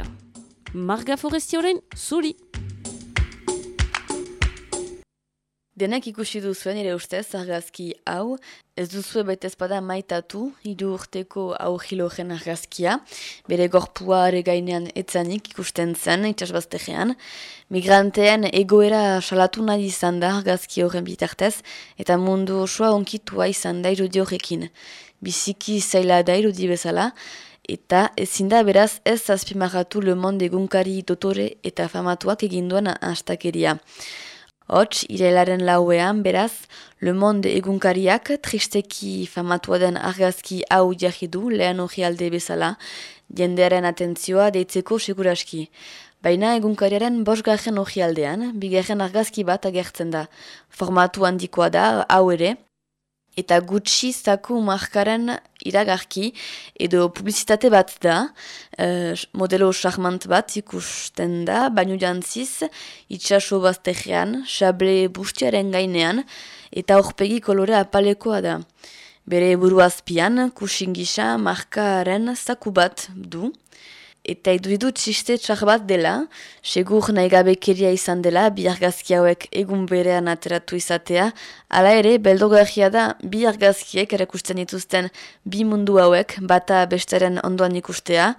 Marga Forestioren, zuri! Denak ikusi duzuen ere ustez argazki hau, ez duzue baita ezpada maitatu, hidu urteko hau jilogen argazkia, bere gorpua ere gainean etzanik ikusten zen, itxasbaztegean, migrantean egoera salatu nahi izan da argazki horren bitartez, eta mundu osoa onkitua izan da irudi horrekin. Biziki zaila da irudi bezala, eta ezin da beraz ez azpimarratu Le Monde egunkari dotore eta famatuak eginduan astakeria. Hots, irelaren lauean, beraz, Le Monde egunkariak tristeki famatua argazki hau jarri du lehen hori alde bezala, jendearen atentzioa deitzeko seguraski. Baina egunkariaren bosgarren hori aldean, bigarren argazki bat agertzen da. Formatu handikoa da, hau ere, eta gutxi zaku markaren iragarki edo publizitate bat da, uh, modelo charmant bat ikusten da, baino jantziz, itxaso baztegean, xable bustiaren gainean, eta horpegi kolore apalekoa da. Bere buruazpian, kusingisa markaren zaku bat du, Eta idu txiste txar bat dela, segur nahi gabekeria izan dela, bi argazki hauek egun berean ateratu izatea, ala ere, beldogarria da, bi argazkiek erakusten dituzten bi mundu hauek, bata besteren ondoan ikustea,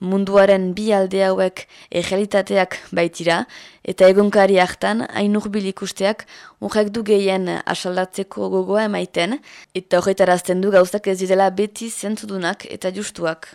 munduaren bi alde hauek egelitateak baitira, eta egonkari hartan, hain urbil ikusteak, urrek du gehien asaldatzeko gogoa emaiten, eta horretarazten du gauzak ez didela beti zentzudunak eta justuak.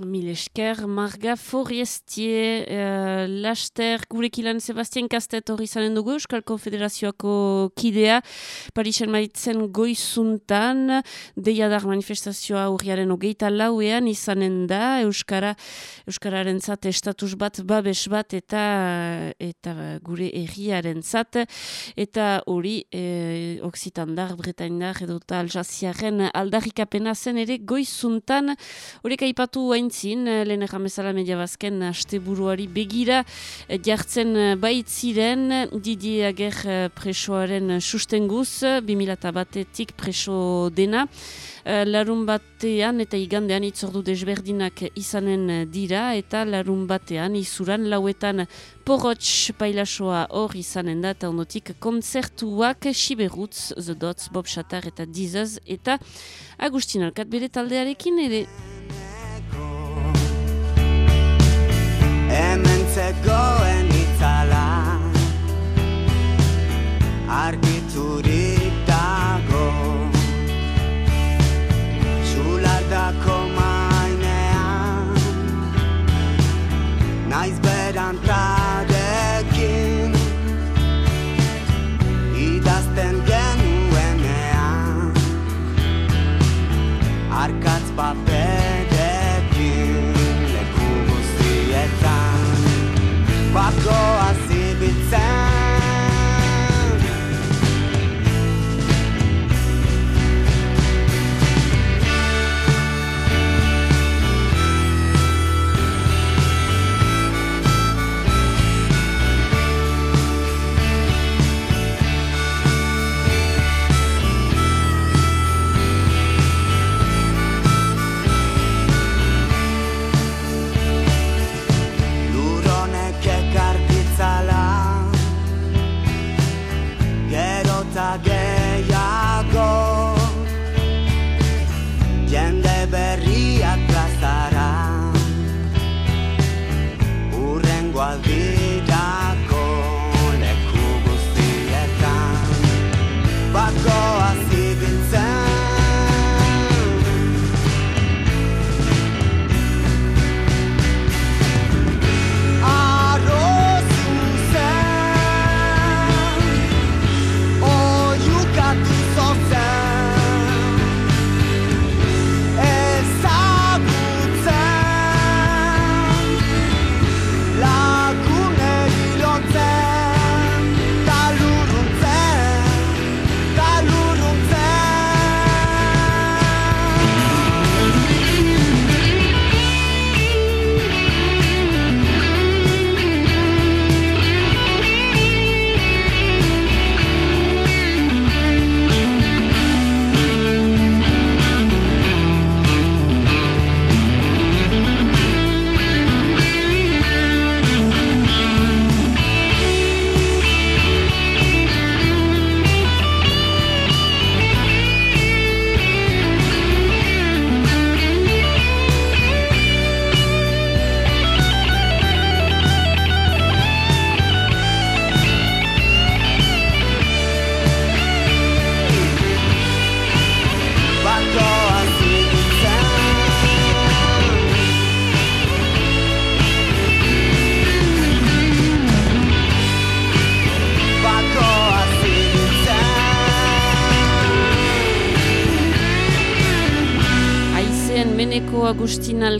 Mil Marga Forestier, uh, Laster, gurekilan Sebastian Kastet hori zanen dugu, Euskal Konfederazioako kidea, Parisen maitzen goizuntan, deiadar manifestazioa urriaren hogeita lauean izanen da, Euskara, Euskararen zat, estatus bat, babes bat, eta eta gure erriaren zat, eta hori, eh, Oksitandar, Bretaindar, edo tal jaziaren aldarrikapena zen ere goizuntan, horiek aipatu hain haintzin, eh, lehen jamezala media bazken aste buruari begira eh, jartzen eh, baitziren Didi Ager presoaren sustenguz, 2000 batetik preso dena. Larun batean eta igandean itzordu desberdinak izanen dira eta larun batean izuran lauetan porotx pailasoa hor izanen da eta ondotik konzertuak Siberutz, The Dots, Bob Shatar eta Dizaz eta Agustin Alkat bere taldearekin ere. hemen zegoen itzala. Argiturik dago. Zulardako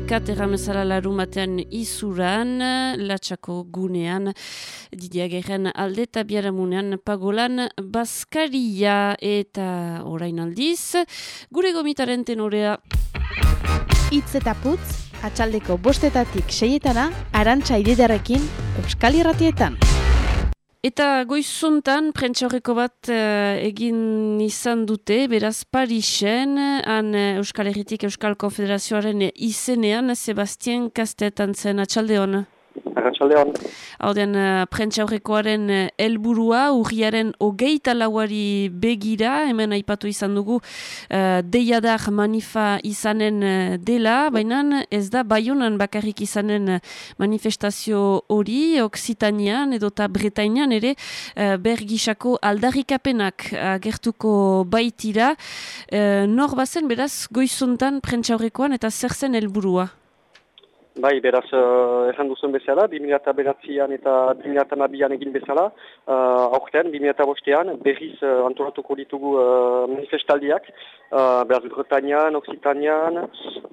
Alkat erramezala larumatean izuran, latxako gunean, didiageren alde eta biaramunean pagolan Baskaria eta orain aldiz. Gure gomitaren tenorea Itz eta putz, atxaldeko bostetatik seietana, arantxa ididarekin, Euskal Irratietan. Eta goizuntan, prentxaurreko bat eh, egin izan dute, beraz Parisen, han eh, Euskal Herritik Euskal Konfederazioaren izenean, Sebastien Kastetan zen, atxalde hona. Arratxaldeon. Hauden, uh, prentxaurrekoaren uh, helburua urriaren hogeita lauari begira, hemen aipatu izan dugu, uh, deiadar manifa izanen dela, baina ez da baiunan bakarrik izanen manifestazio hori, Oksitanian edota Bretainian ere, uh, bergisako aldarrikapenak agertuko baitira. Uh, nor bazen, beraz, goizuntan prentxaurrekoan eta zer zen helburua? Bai, beraz, uh, erran duzen bezala, 2008an eta 2008an egin bezala, uh, aurten, 2008an, berriz uh, antolatuko ditugu uh, manifestaldiak, uh, beraz, Bretañan, Occitanian,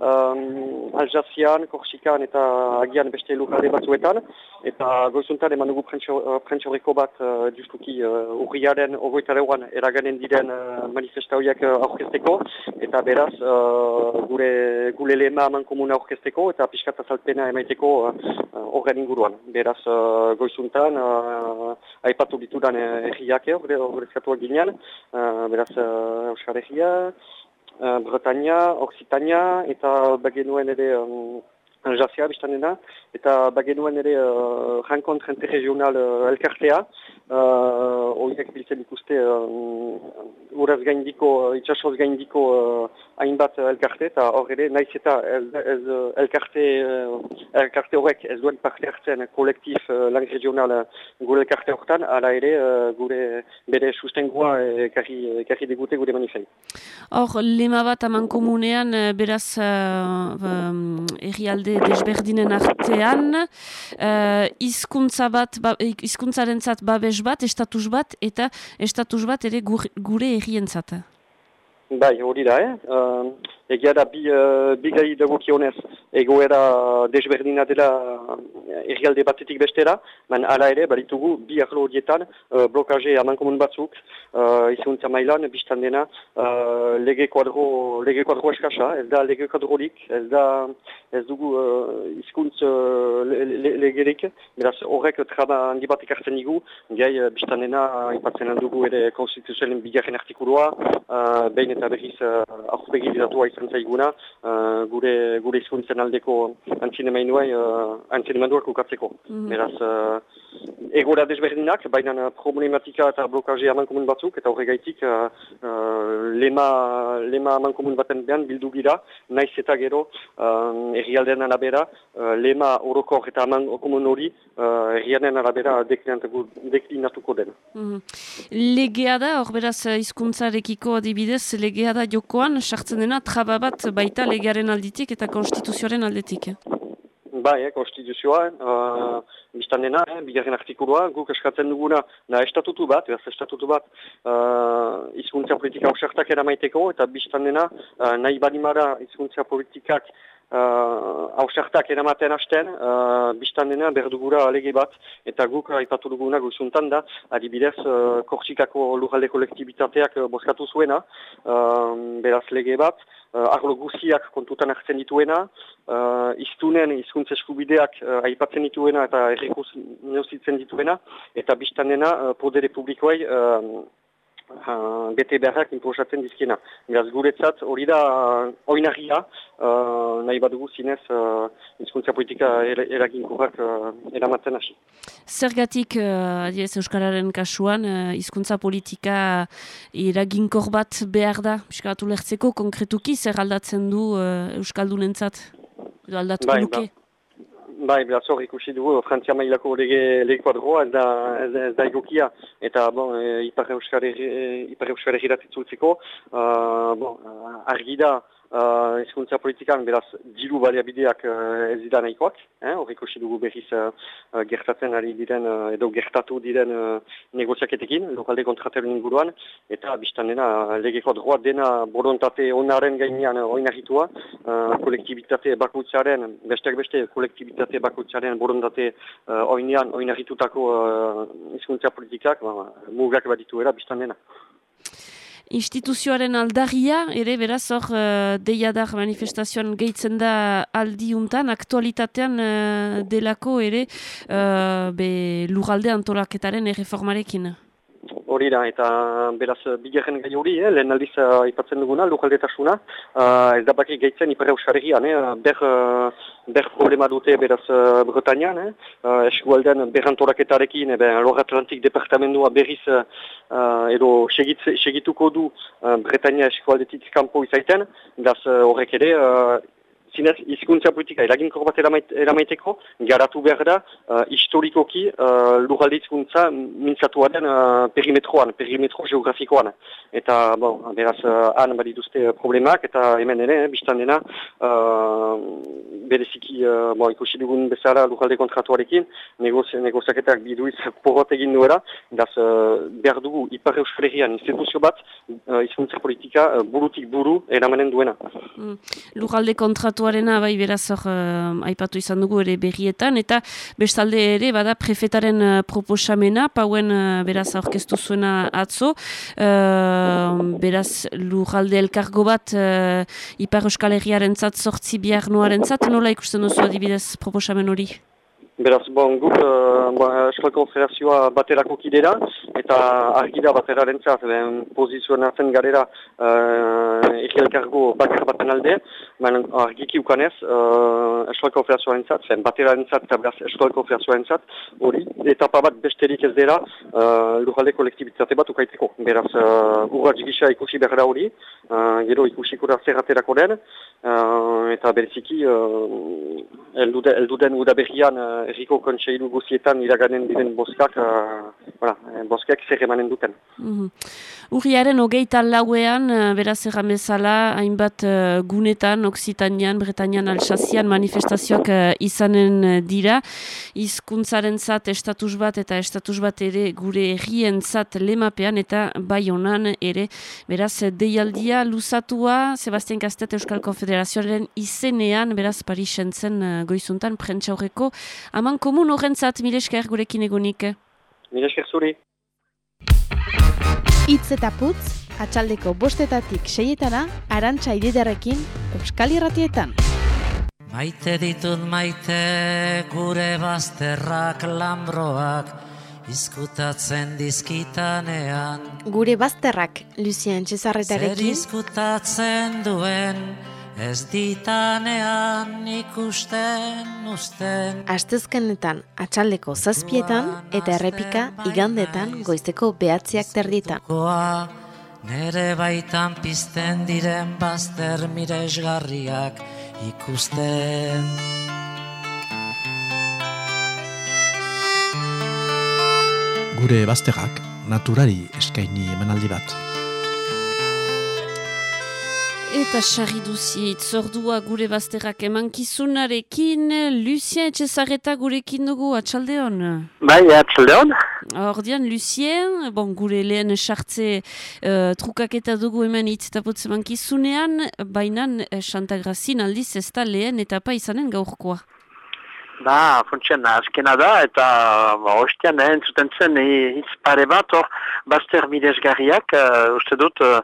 um, Aljazian, Korsikan eta agian beste lukade batzuetan, eta goizuntan eman dugu prentxorreko bat uh, justuki uh, urriaren ogoitareuan eraganen diren uh, manifestauiak uh, aurkezteko, eta beraz, uh, gure, gure lehema aman komuna aurkezteko, eta pixkat azalpena emaiteko horren inguruan. Beraz, uh, goizuntan, uh, aipatu ditudan uh, erriak horrezkatuak ginean, uh, beraz, uh, Euskal Herria, uh, Bretaña, Occitania, eta bagenuen ere um, Aljasia, biztanena, eta bagenuen ere uh, renkontre interregional uh, elkartea, uh, horiek biltzen ikuste uh, uraz gaindiko, uh, itxasoz gaindiko uh, hainbat uh, elkarte, eta hor ere, naiz eta ez, uh, elkarte, uh, elkarte horrek ez duen parte hartzen kolektif uh, lang regional uh, gure elkarte horretan, ala ere uh, gure bere sustengoa ekarri, ekarri digute gure manifei. Hor, lema bat aman komunean, eh, beraz, uh, um, errialde desberdinen artean, uh, izkuntza bat, ba, zat babes bat, estatus bat, eta estatus bat ere gur, gure errientzat. Bai, hori da, eh? Uh, egia da bi, uh, bi gai dagokionez egoera desberdina dela errialde batetik bestera, man ala ere, balitugu, bi arlo horietan uh, blokaje aman komun batzuk, uh, izuntza mailan, biztan dena, uh, lege kuadro, lege kuadro eskasa, ez da lege kuadrolik, ez da, ez dugu uh, izkuntz uh, le, le, legerik, beraz horrek traba handi bat ekartzen digu, gai, uh, biztan dena, ipatzen dugu ere konstituzioen bigarren artikulua, uh, behin eta berriz uh, aurpegi bidatua izan zaiguna, uh, gure, gure izkuntzen aldeko antzinemainuai, uh, antzinemainuak ukatzeko. Mhm. Beraz, uh, egora desberdinak, baina problematika eta blokaje aman komun batzuk, eta horregaitik uh, uh, lema, lema aman komun baten behan bildu gira, naiz eta gero uh, errialdean arabera, uh, lema orokor eta aman komun hori uh, errialdean arabera deklinatuko, den. Mhm. Legea da, hor beraz hizkuntzarekiko adibidez, legea da jokoan, sartzen dena traba bat baita legearen alditik eta konstituzioaren aldetik. eh? Bai, eh, konstituzioa, uh, biztan dena, eh, bigarren artikulua, guk eskatzen duguna, na estatutu bat, beraz estatutu bat, uh, izkuntza politika ausartak eramaiteko, eta biztan dena, uh, nahi badimara izkuntza politikak uh, ausartak eramaten hasten, uh, biztan dena berdugura alege bat, eta guk aipatu duguna guzuntan da, adibidez, uh, Korsikako lurralde kolektibitateak uh, bozkatu zuena, uh, beraz lege bat, uh, arlo guziak kontutan hartzen dituena, uh, iztunen hizkuntza eskubideak uh, aipatzen dituena eta errekuz neuzitzen dituena, eta biztan dena uh, podere publikoei uh, uh, bete beharrak imposatzen dizkiena. Beraz guretzat hori da uh, oinarria, uh, nahi badugu zinez uh, hizkuntza politika er, eraginkorrak uh, eramatzen hasi. Zergatik, uh, adiez Euskararen kasuan, uh, hizkuntza politika eraginkor bat behar da, piskatu lertzeko, konkretuki zer aldatzen du uh, Euskaldunentzat? Edo aldatuko Bai, luke? Bai, beraz hor ikusi dugu, Frantzia mailako lege, lege kuadroa, ez da, ez, ez da egokia, eta bon, e, Ipar Euskal Herri- e, Ipar Euskal Herrirat itzultzeko, uh, bon, uh, argi da, uh, hizkuntza politikan, beraz, diru baliabideak uh, ez dira nahikoak, eh, hor ikusi dugu berriz uh, uh, gertatzen ari diren, uh, edo gertatu diren uh, negoziaketekin, lokalde kontrateren inguruan, eta biztan dena, uh, lege kuadroa dena borontate onaren gainean uh, oinarritua, uh, kolektibitate bakutzaren, besteak beste kolektibitate bakutzaren borontate uh, oinean oinarritutako uh, hizkuntza politikak, ba, mugak badituera biztan dena. Instituzioaren aldarria, ere beraz hor uh, deiadar manifestazioan gehitzen da aldiuntan, aktualitatean uh, delako ere uh, be, lugalde antolaketaren erreformarekin. Hori da, eta beraz, bigarren gai hori, eh, lehen aldiz uh, ipatzen duguna, lujaldetasuna, uh, ez da baki gehitzen Ipar Euskal Herrian, eh, ber, uh, ber problema dute beraz uh, Bretañan, eh, uh, eskualdean berrantoraketarekin, eh, Lor Atlantik departamendua berriz uh, edo segitz, segituko du uh, Bretaña eskualdetik kanpo izaiten, beraz uh, horrek ere, uh, zinez, hizkuntza politika eraginkor bat eramait, eramaiteko, garatu behar da, uh, historikoki uh, lurralde hizkuntza mintzatuaren uh, perimetroan, perimetro geografikoan. Eta, bon, beraz, uh, han badituzte problemak, eta hemen ere, eh, biztan dena, uh, bereziki, uh, bon, ikusi dugun bezala lurralde kontratuarekin, negozi, negoziaketak biduiz porrot egin duela, daz, uh, behar dugu, Ipar Euskal Herrian instituzio bat, uh, hizkuntza politika uh, burutik buru eramanen duena. Mm. Lugalde kontratuarena bai beraz hor uh, aipatu izan dugu ere berrietan. Eta bestalde ere bada prefetaren uh, proposamena pauen uh, beraz aurkeztu zuena atzo. Uh, beraz lugalde elkargo bat uh, Ipar Euskal Herriaren zat sortzi bihar noaren zat nola ikusten duzu adibidez proposamen hori? Beraz, bon, guk uh, bon, Euskal Konfederazioa baterako kidera, eta argi da bateraren zat, pozizionatzen garera uh, egielkargo bakar baten alde, baina argiki ukanez, uh, Euskal Konfederazioaren zat, zen bateraren zat eta beraz Euskal Konfederazioaren zat, hori, etapa bat besterik ez dela uh, lurralde kolektibitate bat ukaiteko. Beraz, uh, urratz gisa ikusi behar da hori, uh, gero ikusiko da zer aterako den, uh, eta bereziki, uh, elduden, elduden udaberrian uh, erriko kontseilu guzietan iraganen diren boskak, uh, voilà, eh, boskak zer emanen duten. Mhm. Urriaren hogeita lauean, eh, beraz erran bezala, hainbat eh, gunetan, Oksitanian, Bretañan, Alsazian manifestazioak eh, izanen eh, dira. Hizkuntzaren zat estatus bat eta estatus bat ere gure herrien zat lemapean eta bai ere. Beraz, deialdia luzatua, Sebastian Kastet Euskal Konfederazioaren izenean, beraz Parisen zen eh, goizuntan, prentxaurreko, haman komun horrentzat, milesker gurekin egonik. Mire esker zuri. Itz eta putz, atxaldeko bostetatik seietana, arantxa ididarekin, Euskal Irratietan. Maite ditut maite gure bazterrak lambroak izkutatzen dizkitanean Gure bazterrak, Lucien Zer Txezarretarekin, izkutatzen duen Ez ditanean ikusten usten Astezkenetan atxaldeko zazpietan eta errepika igandetan goizeko behatziak terdietan. Goa, nere baitan pizten diren bazter miresgarriak ikusten. Gure bazterrak naturari eskaini emanaldi bat. Eta sarri duzi itzordua gure bazterrak emankizunarekin, Lucien Etxezarreta gurekin dugu, atxaldeon. Bai, atxaldeon. Ordian, Lucien, bon, gure lehen sartze uh, trukaketa dugu hemen putz emankizunean, baina eh, Santa Grazin aldiz ez da lehen etapa izanen gaurkoa. Ba, funtsian, azkena da, eta ba, ostian, eh, entzuten zen, hi- hitz pare bat, hor, bazter midesgarriak, uh, uste dut, uh,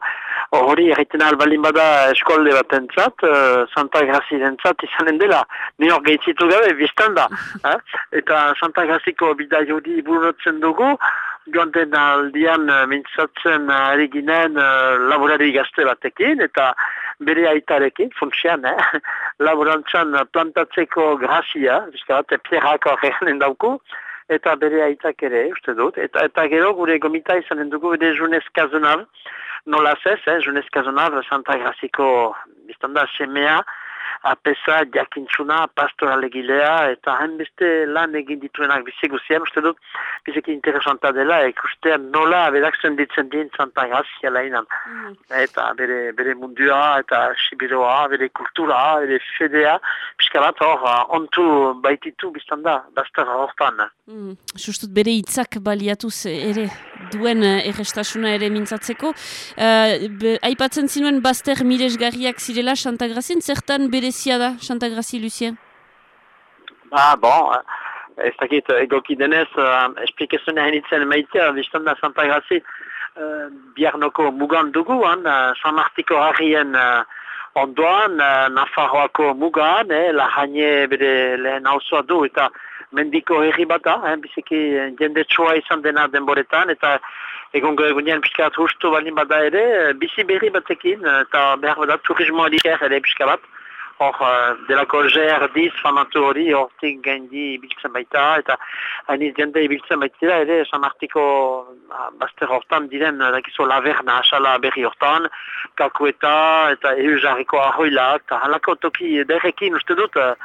hori erraiten albalin bada eskolde bat entzat, uh, Santa Grazi entzat izanen dela, ni hor gaitzitu gabe, biztan da, eh? eta Santa Graziko bidai hori burutzen dugu, joan den aldian uh, mintzatzen uh, ari ginen uh, laborari gazte batekin, eta bere aitarekin, funtsian, eh? laborantzan plantatzeko grazia, bizka bat, pierrak horreganen dauku, eta bere aitak ere, uste dut, eta, eta gero gure gomita izanen dugu bere junez kazonav, nola zez, eh? junez kazonav, Santa Graziko, biztanda, semea, apesa, jakintzuna, pastoralegilea, eta hainbeste lan egin dituenak biziguzian, uste dut, biziki interesanta dela, ikustean nola berak zenditzen din Santa Grazia lainan. Eta bere, bere mundua, eta sibiroa, bere kultura, bere fedea, pixka bat hor, ontu baititu biztanda, bazterra hortan. Mm, Justut bere hitzak baliatuz ere duen eh, errestasuna ere mintzatzeko. Uh, be, aipatzen zinuen bazter miresgarriak zirela Santa Grazien, zertan berezia da Santa Grazi, Lucien? Ba, bon, eh, ez dakit, egoki denez, uh, esplikazioa henitzen maitea, biztanda Santa Grazi, uh, biarnoko mugan dugu, han, uh, San Martiko harrien uh, ondoan, uh, Nafarroako mugan, eh, Lahaine bere lehen hauzoa du, eta mendiko herri bata, eh, biziki eh, jende txoa izan dena denboretan, eta egongo egunean pixka bat hustu balin bada ere, eh, bizi berri batekin, eh, eta behar bada turismoa diker ere pixka bat, hor, uh, delako ger diz famatu hori, hortik gaindi ibiltzen baita, eta hainiz jende ibiltzen baitira ere, San Martiko uh, bazter hortan diren, uh, dakizu laverna, asala berri hortan, kakueta, eta ehu jarriko ahoila, eta halako toki derrekin uste dut, uh,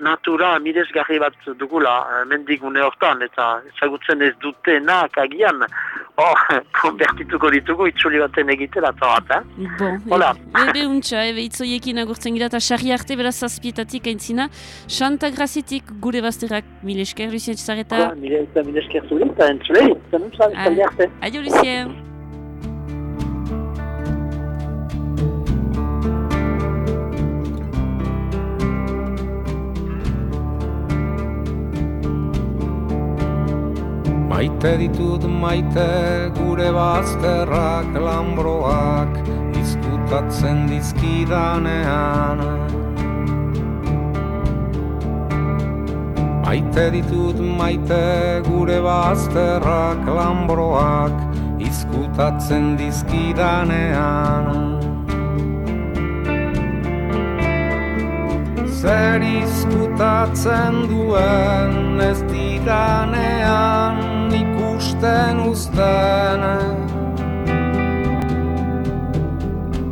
natura miresgarri bat dugula, uh, mendigune hortan, eta ezagutzen ez dutenak agian, hor, konbertituko ditugu, itzuli baten egitera, eta bat, eh? Bon, Hola. ebe untxa, ebe itzoiekin agurtzen gira, eta sarri arte beraz zazpietatik aintzina, Santa Grazitik gure bazterrak mile esker, Lucien Txizareta. Mile eta mile esker zuri, eta entzulei, Ah. talde arte. Adio, Lucien. Maite ditut maite gure bazterrak lambroak izkutatzen dizkidanean. Maite ditut maite gure bazterrak lambroak izkutatzen dizkidanean. Zer izkutatzen duen ez didanean ikusten uzten.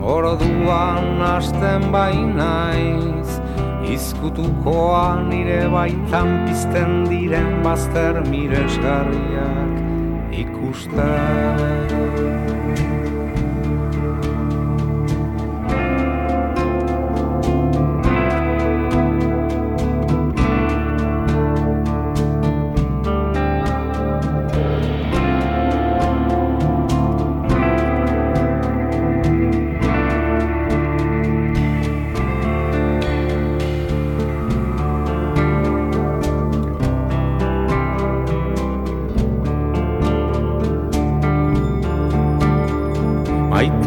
Orduan hasten bainaiz Izkutukoa nire baitan pizten diren bazter miresgarriak ikusten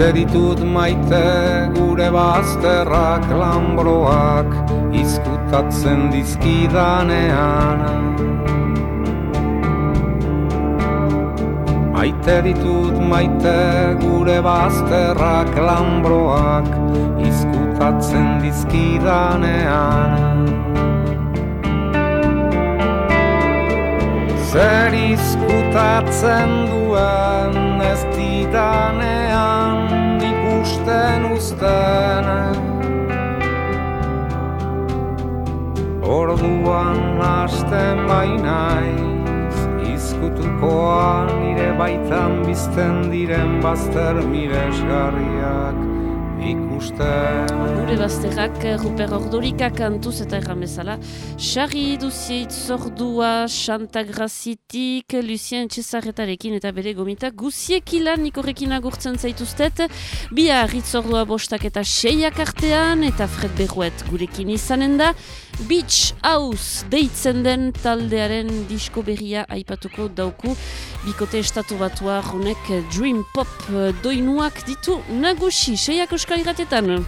Maite ditut maite gure bazterrak lambroak izkutatzen dizkidanean. Maite ditut maite gure bazterrak lambroak izkutatzen dizkidanean. Zer izkutatzen duen ez didanean ikusten uzten. Orduan hasten bainaiz Izkutukoan nire baitan bizten diren bazter miresgarriak ikusten Gure bazterrak, Ruper Ordorikak kantuz eta erran bezala. Sarri duzieit zordua, Santa Grazitik, Lucien Txezarretarekin eta bere gomita guziek ilan nikorrekin agurtzen zaituztet. Bia ritzordua bostak eta seiak artean eta Fred Berruet gurekin izanen da. Beach House deitzen den taldearen disko berria aipatuko dauku. Bikote estatu batua honek Dream Pop eh, doinuak ditu nagusi, seiak euskal honetan.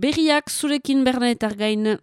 Berriak zurekin berna eta gain.